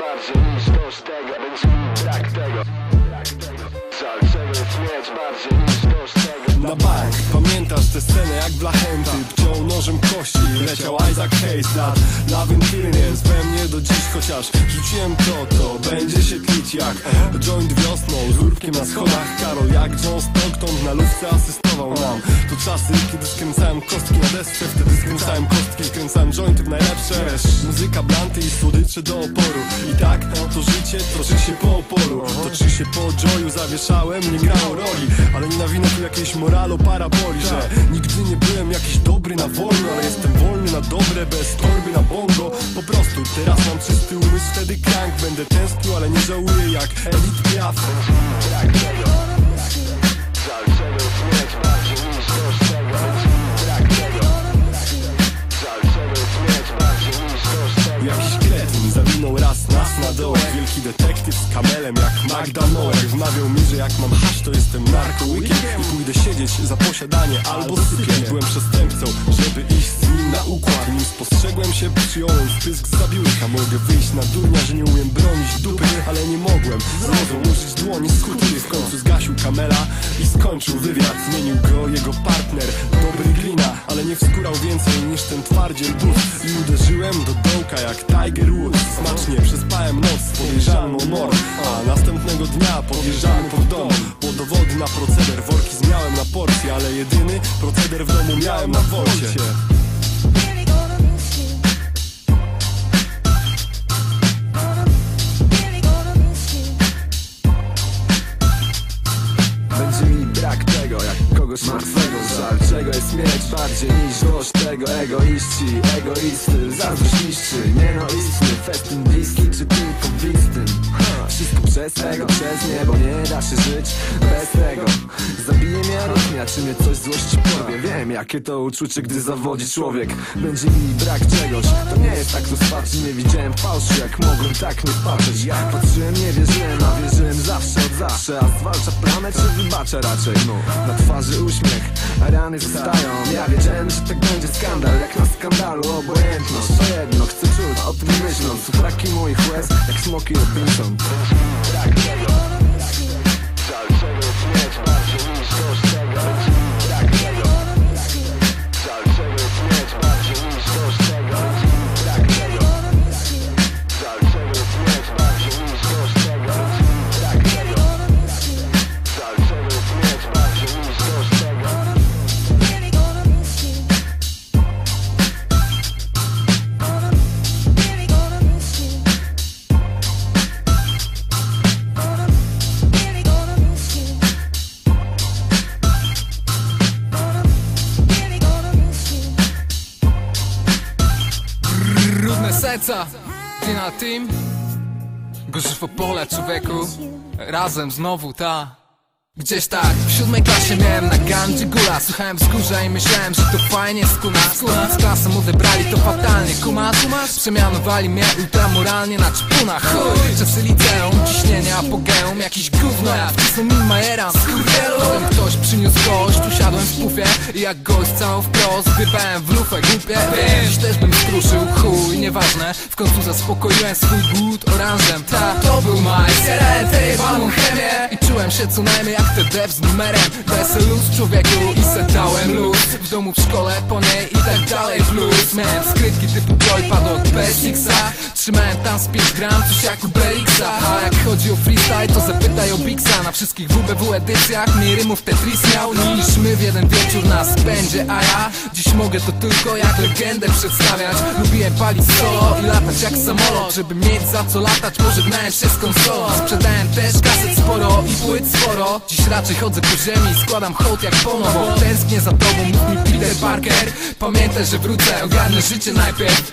bardziej niż tego Będzie mi brak tego. Na bank, pamiętasz tę scenę jak Blachęty Wciął nożem kości, leciał Isaac Hayes and feeling jest we mnie do dziś Chociaż rzuciłem to, to będzie się tlić jak Joint wiosną, z na schodach Karol jak John Stockton na lufce asystował To czasy, kiedy skręcałem kostki na desce Wtedy skręcałem kostki, skręcałem jointy w najlepsze. Muzyka, blanty i słodycze do oporu. I tak to życie toczy się po oporu. Toczy się po joyu, zawieszałem, nie grało roli. Ale nie nawinę tu jakiejś moralu paraboli Że nigdy nie byłem jakiś dobry na wolno Ale jestem wolny na dobre, bez torby na bongo. Po prostu teraz mam czysty umysł, wtedy krank Będę tęsknił, ale nie żałuję jak Edith Wielki detektyw z kamelem jak Magda Noek Wmawiał mi, że jak mam hasz to jestem narkołykiem. I pójdę siedzieć za posiadanie albo sypię Byłem przestępcą, żeby iść z nim na układ. Nim spostrzegłem się, przyjąłem wpysk z zabiłych A mogę wyjść na durnia, że nie umiem bronić dupy Ale nie mogłem, zrozum użyć dłoni skuty W końcu zgasił kamela i skończył wywiad. Zmienił go jego partner, dobry glina Ale nie wskórał więcej niż ten twardziel bus I uderzyłem do dołka jak Tiger Woods A następnego dnia podjeżdżałem pod dom. Po dowody na proceder worki zmiałem na porcję Ale jedyny proceder w domu miałem na wolcie kogoś martwego Żal. Czego jest mieć bardziej niż złość tego? Egoiści, egoisty, zazdrość niszczy Nienaistny, festyn bliski czy tylko Ha, Wszystko przez tego, przez niebo Nie da się żyć bez tego. Zabije mnie arytmia, czy mnie coś złości porwie Wiem jakie to uczucie, gdy zawodzi człowiek. Będzie mi brak czegoś. To nie jest tak rozpaczy, nie widziałem fałszu Jak mogłem tak nie patrzeć. Jak patrzyłem, nie wierzyłem, a wierzyłem zawsze od zawsze. A zwalcza plamę, czy wybacza raczej? No, na twarzy uśmiech, a rany zostają Ja wiedziałem, że tak będzie skandal Jak na skandalu obojętność jedno, chcę czuć, o tym myśląc Utraki moich łez, jak smoki Robinson brak Brudne serca, Tina Team Gorzywo pole człowieku. Razem znowu ta. Gdzieś tak, w siódmej klasie miałem na gandzie góra Słuchałem wzgórza i myślałem, że to fajnie skuna Skuna z klasą odebrali to fatalnie. Kumasz, przemianowali mnie ultramoralnie na czpunach. Chuj, czasy liceum, ciśnienie apogeum Jakiś gówno, ja wcisnął mi Majeran Potem ktoś przyniósł w pufie jak gość całą wprost, wybałem w lufę głupie. Dziś też bym skruszył, chuj, nieważne. W końcu zaspokoiłem swój głód oranżem. Ta, to był maj, siarety, balon chemię I czułem się co najmniej jak te z numerem. Bez luz człowieku i setałem luz. W domu, w szkole, po niej i tak dalej blues Miałem skrytki typu joypad od PSX-a Trzymałem tam z 5 gram, coś jak u BX-a A jak chodzi o freestyle to zapytaj o Bixa. Na wszystkich WBW edycjach mniej rymów Tetris miał. Niż my w jeden wieczór na spędzie A ja dziś mogę to tylko jak legendę przedstawiać. Lubiłem palić solo i latać jak samolot. Żeby mieć za co latać pożegnałem się z konsolą Sprzedałem też kaset sporo i płyt sporo. Dziś raczej chodzę po ziemi i składam hołd jak pono Bo tęsknię za tobą, mów Peter Parker. Pamiętaj, że wrócę, ogarnę życie najpierw